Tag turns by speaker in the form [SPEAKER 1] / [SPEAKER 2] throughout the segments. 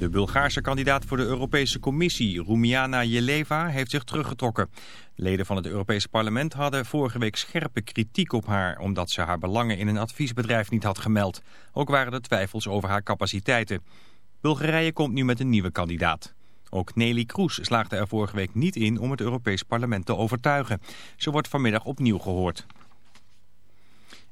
[SPEAKER 1] De Bulgaarse kandidaat voor de Europese Commissie, Rumiana Jeleva, heeft zich teruggetrokken. Leden van het Europese parlement hadden vorige week scherpe kritiek op haar... omdat ze haar belangen in een adviesbedrijf niet had gemeld. Ook waren er twijfels over haar capaciteiten. Bulgarije komt nu met een nieuwe kandidaat. Ook Nelly Kroes slaagde er vorige week niet in om het Europees parlement te overtuigen. Ze wordt vanmiddag opnieuw gehoord.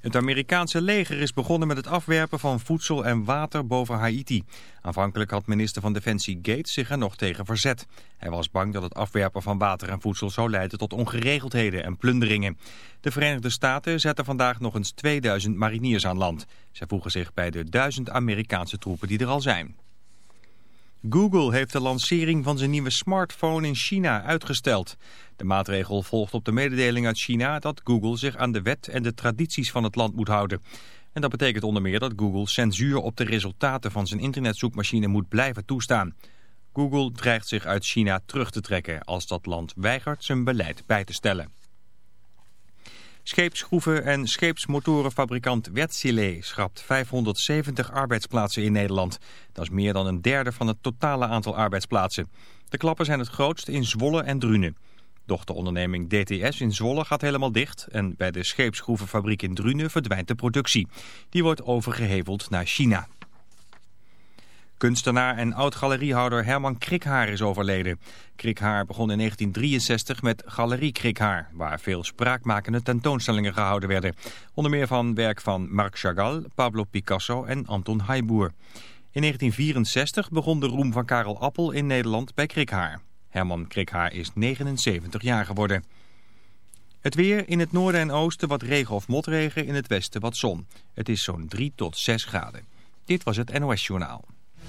[SPEAKER 1] Het Amerikaanse leger is begonnen met het afwerpen van voedsel en water boven Haiti. Aanvankelijk had minister van Defensie Gates zich er nog tegen verzet. Hij was bang dat het afwerpen van water en voedsel zou leiden tot ongeregeldheden en plunderingen. De Verenigde Staten zetten vandaag nog eens 2000 mariniers aan land. Zij voegen zich bij de 1000 Amerikaanse troepen die er al zijn. Google heeft de lancering van zijn nieuwe smartphone in China uitgesteld. De maatregel volgt op de mededeling uit China dat Google zich aan de wet en de tradities van het land moet houden. En dat betekent onder meer dat Google censuur op de resultaten van zijn internetzoekmachine moet blijven toestaan. Google dreigt zich uit China terug te trekken als dat land weigert zijn beleid bij te stellen. Scheepsschroeven- en scheepsmotorenfabrikant Wärtsilä schrapt 570 arbeidsplaatsen in Nederland. Dat is meer dan een derde van het totale aantal arbeidsplaatsen. De klappen zijn het grootst in Zwolle en Drunen. Dochteronderneming DTS in Zwolle gaat helemaal dicht en bij de scheepsschroevenfabriek in Drunen verdwijnt de productie. Die wordt overgeheveld naar China. Kunstenaar en oud-galeriehouder Herman Krikhaar is overleden. Krikhaar begon in 1963 met Galerie Krikhaar, waar veel spraakmakende tentoonstellingen gehouden werden. Onder meer van werk van Marc Chagall, Pablo Picasso en Anton Haïboer. In 1964 begon de roem van Karel Appel in Nederland bij Krikhaar. Herman Krikhaar is 79 jaar geworden. Het weer in het noorden en oosten wat regen of motregen, in het westen wat zon. Het is zo'n 3 tot 6 graden. Dit was het NOS Journaal.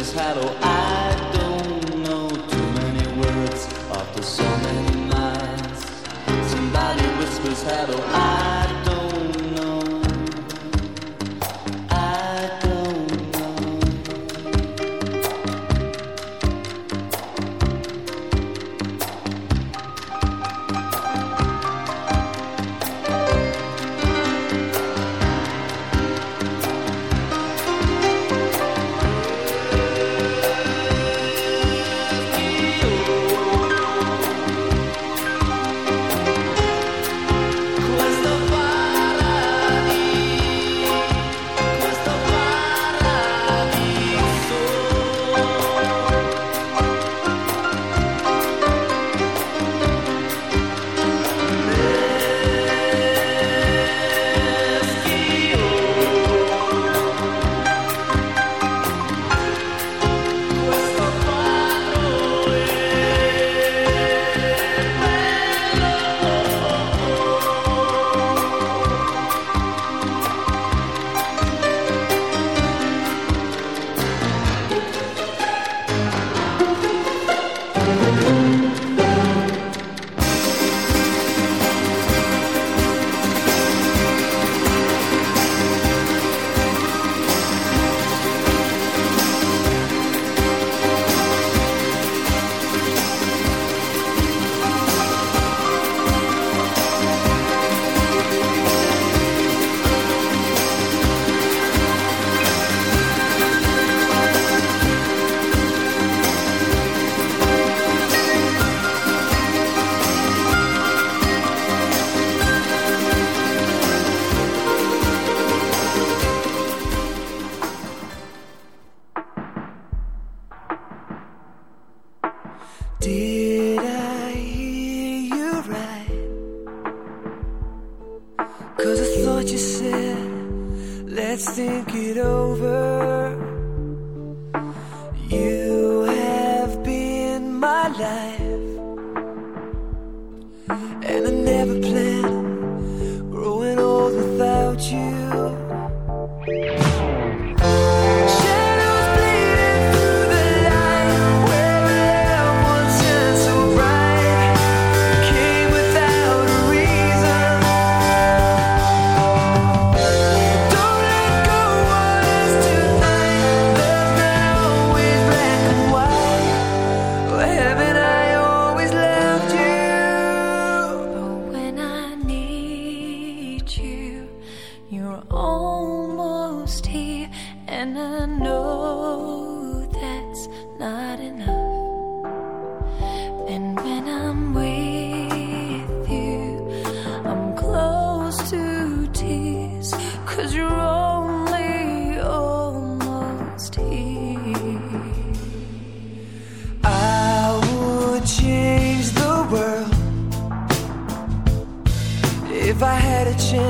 [SPEAKER 2] his hollow eyes. kitchen.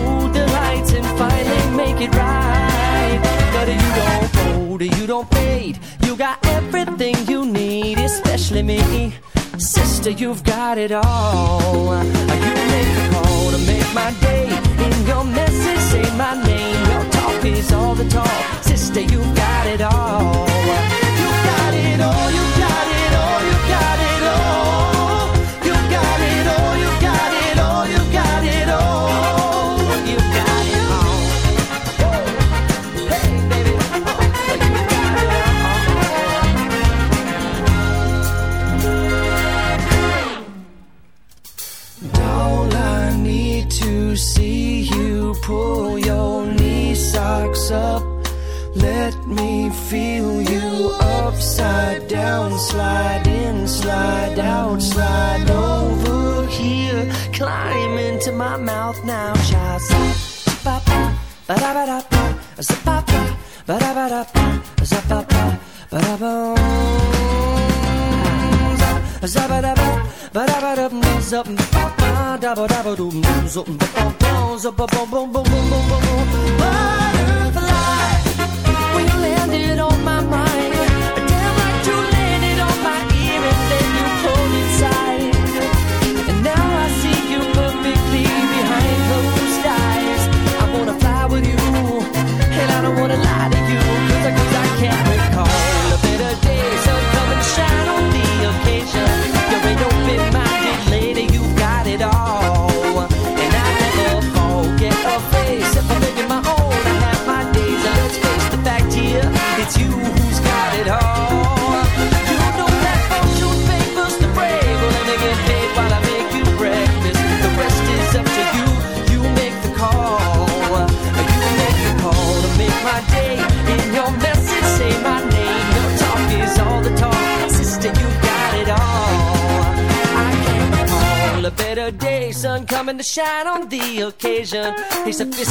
[SPEAKER 2] it right. But you don't fold, you don't fade. You got everything you need, especially me. Sister, you've got it all. You make the call to make my day. In your message, say my name. Your talk is all the talk. Sister, you've got it all. You got it all, you got it all, pull your knee socks up. Let me feel you upside down, slide in, slide out, slide over here. Climb into my mouth now, child. Zap, ba da ba da ba, zap ba ba da ba da ba, zap ba ba ba, zap ba da ba ba da ba dum dum up ba da ba da ba dum dum up ba ba ba ba ba ba ba ba butterfly when you landed on A sophisticated.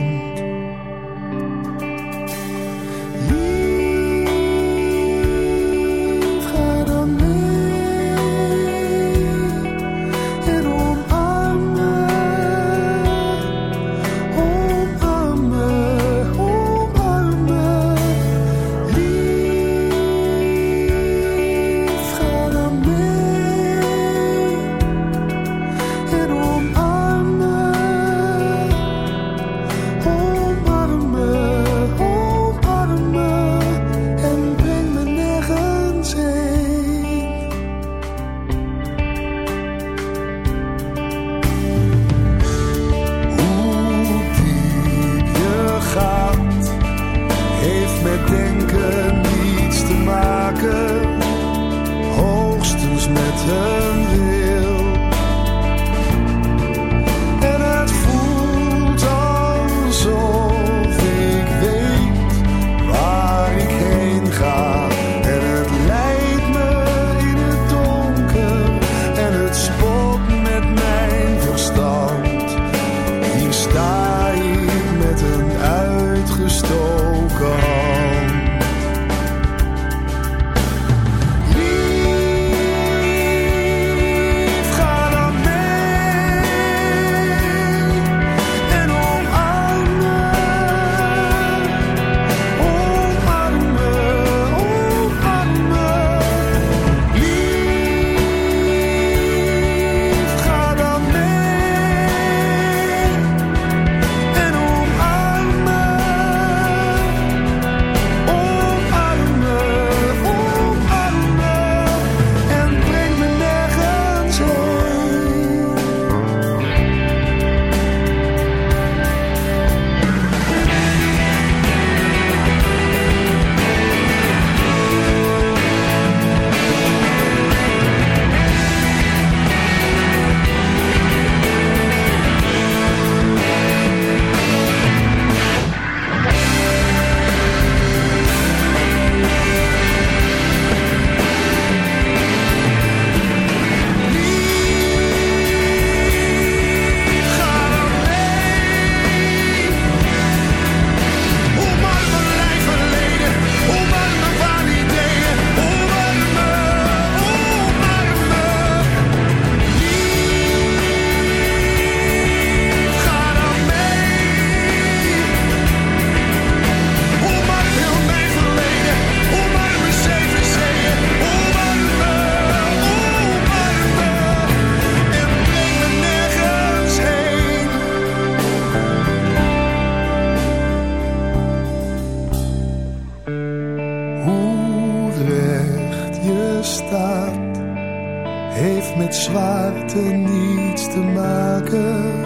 [SPEAKER 3] heeft met zwaarte niets te maken,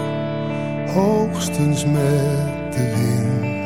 [SPEAKER 3] hoogstens met de wind.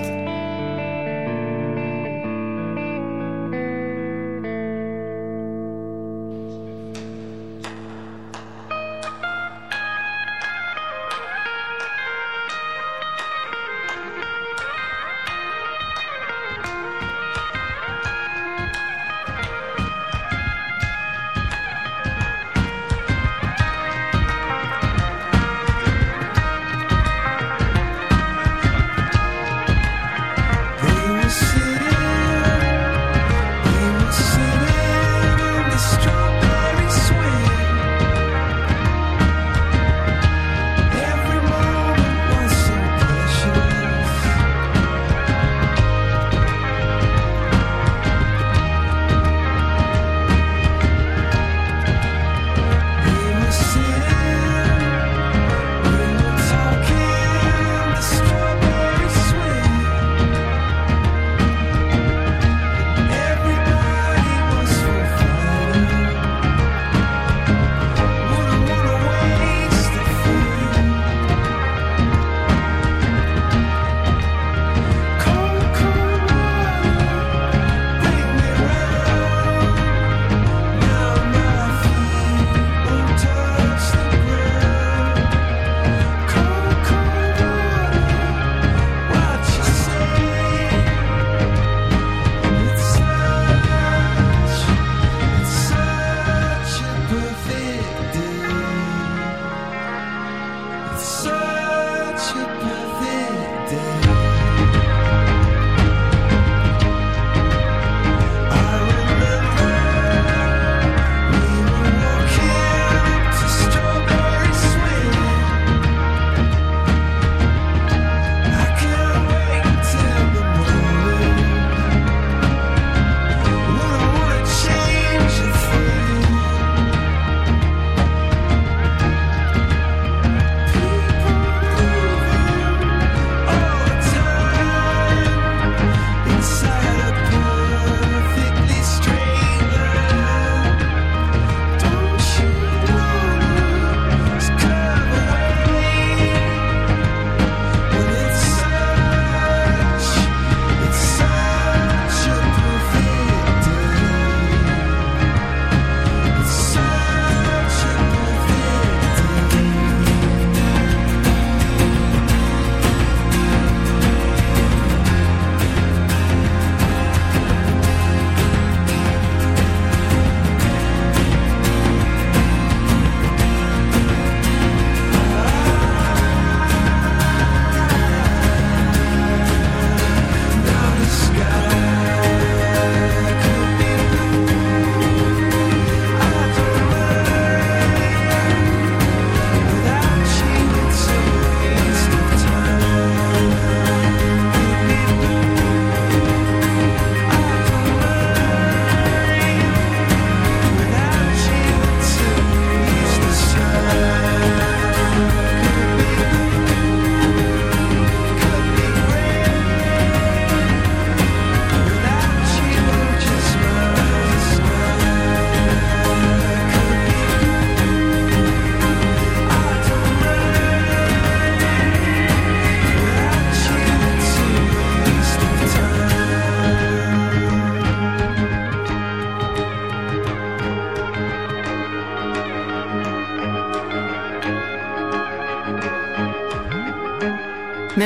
[SPEAKER 4] so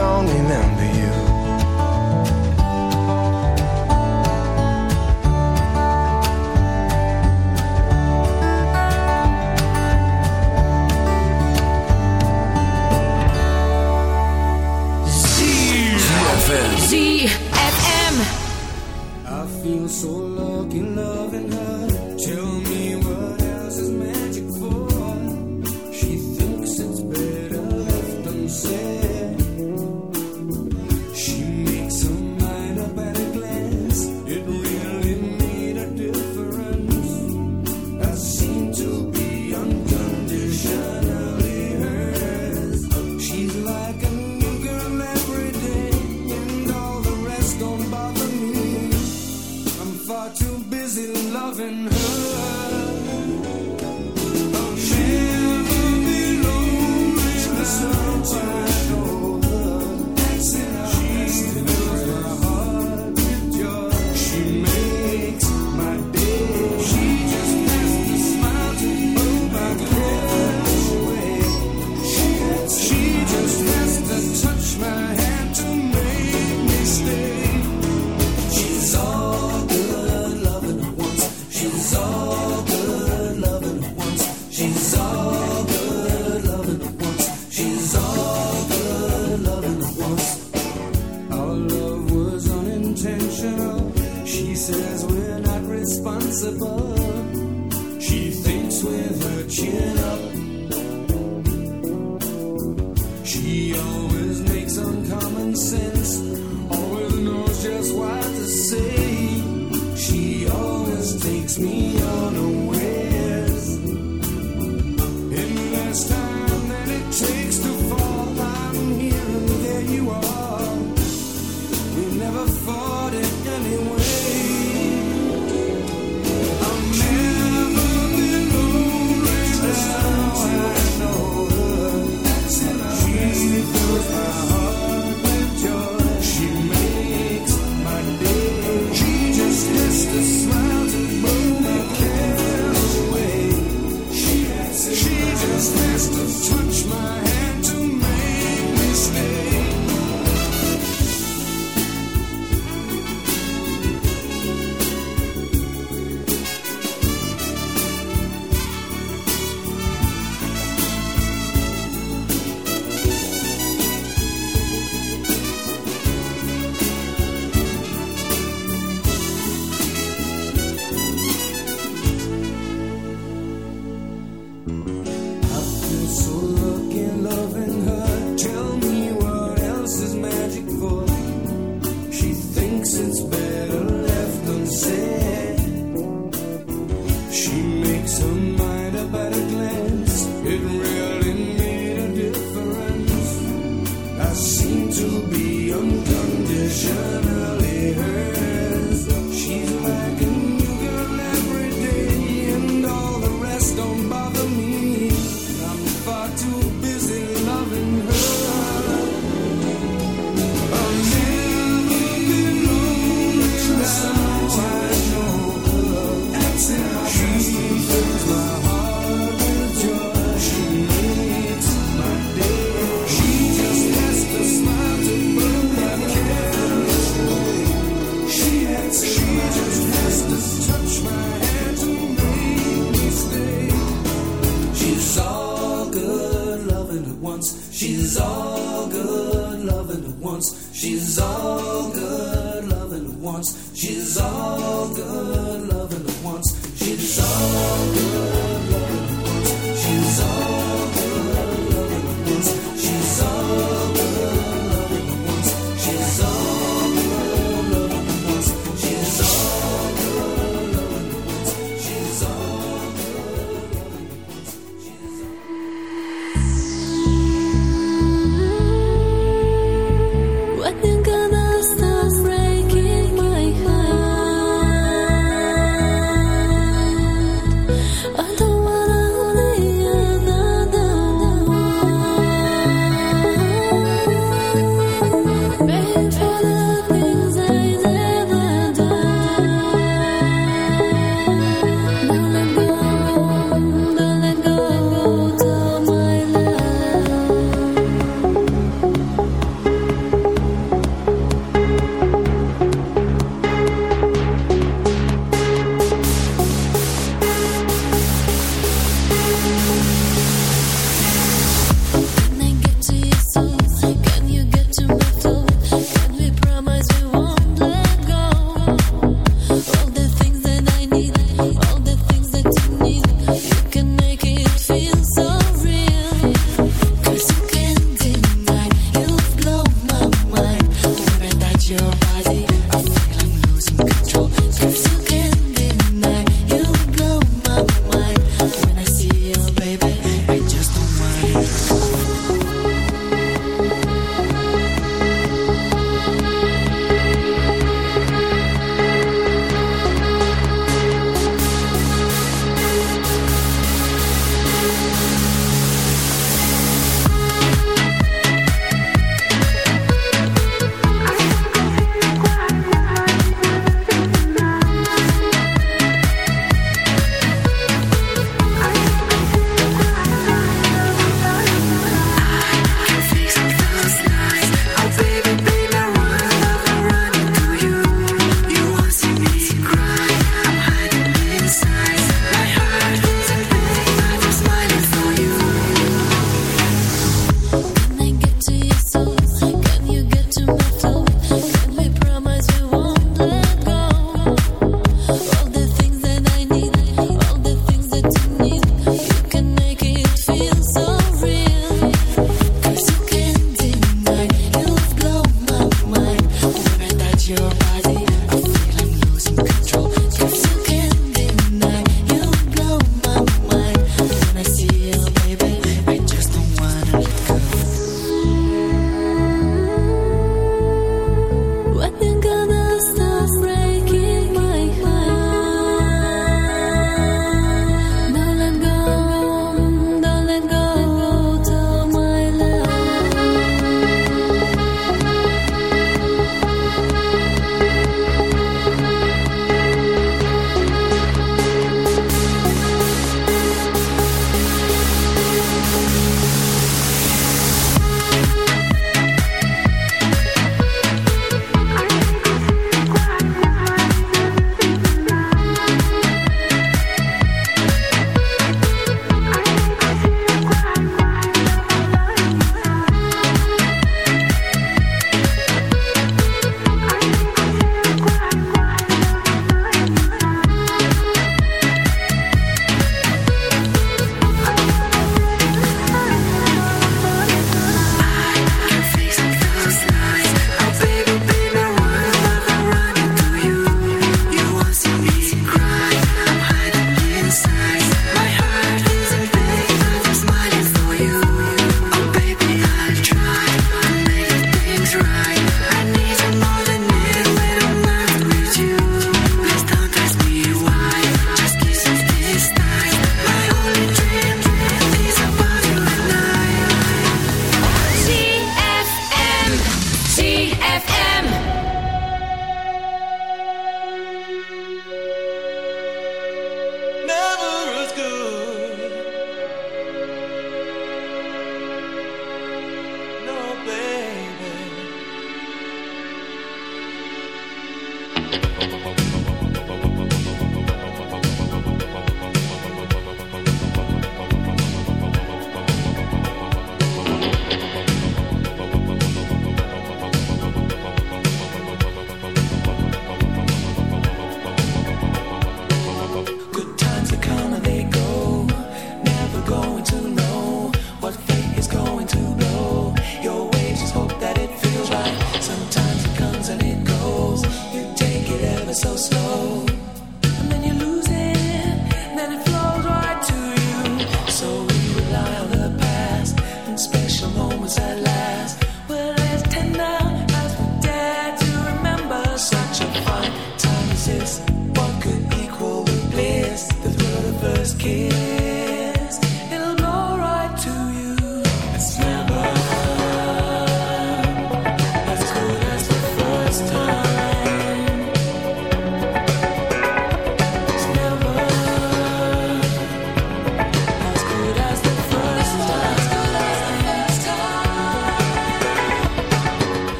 [SPEAKER 5] Don't remember you.
[SPEAKER 6] She thinks
[SPEAKER 7] with her chin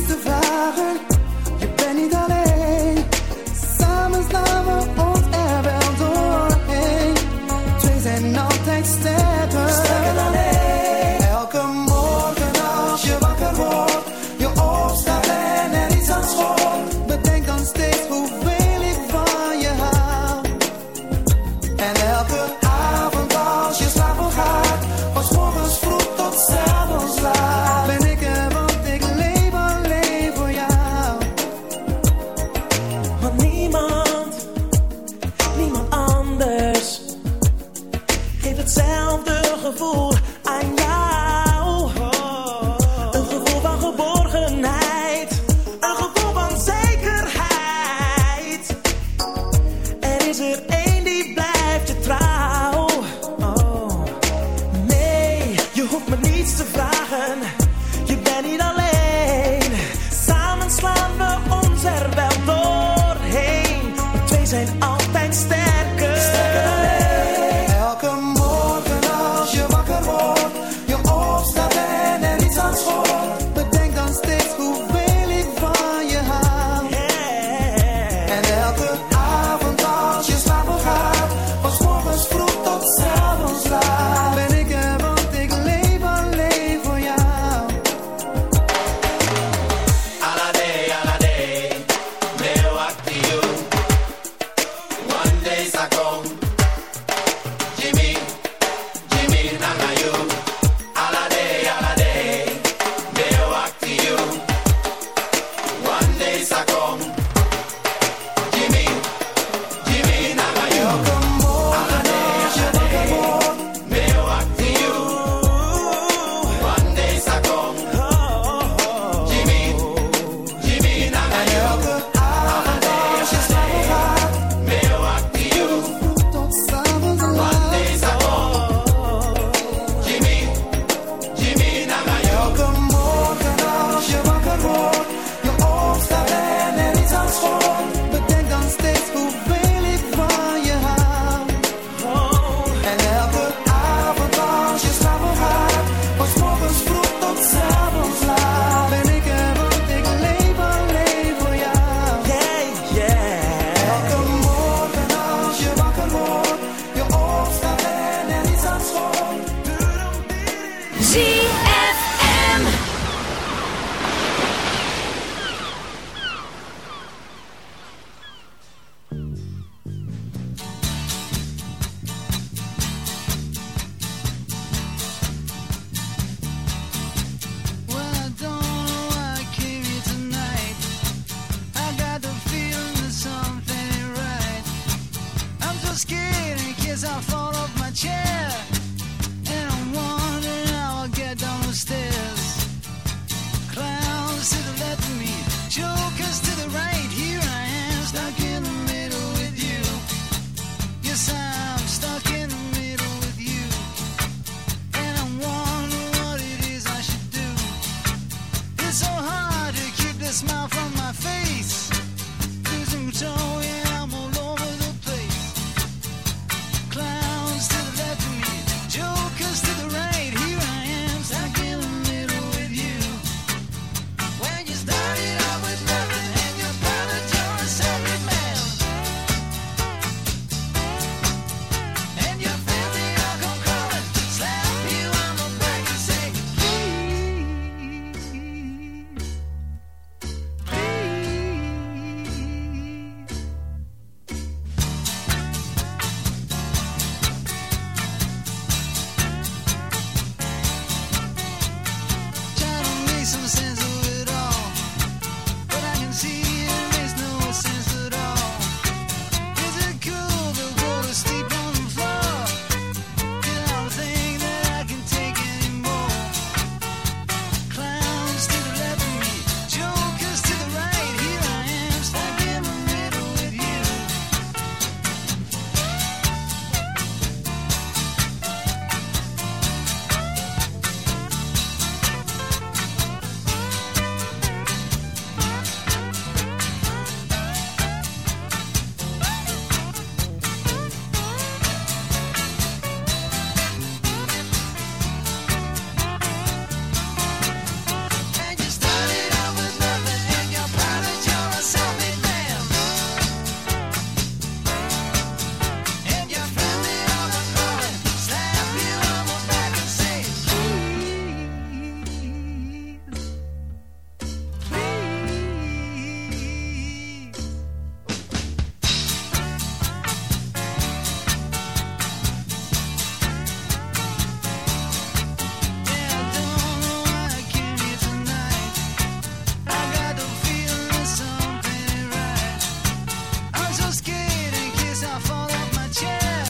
[SPEAKER 8] niets te vragen. Je bent niet alleen. Samen slaan we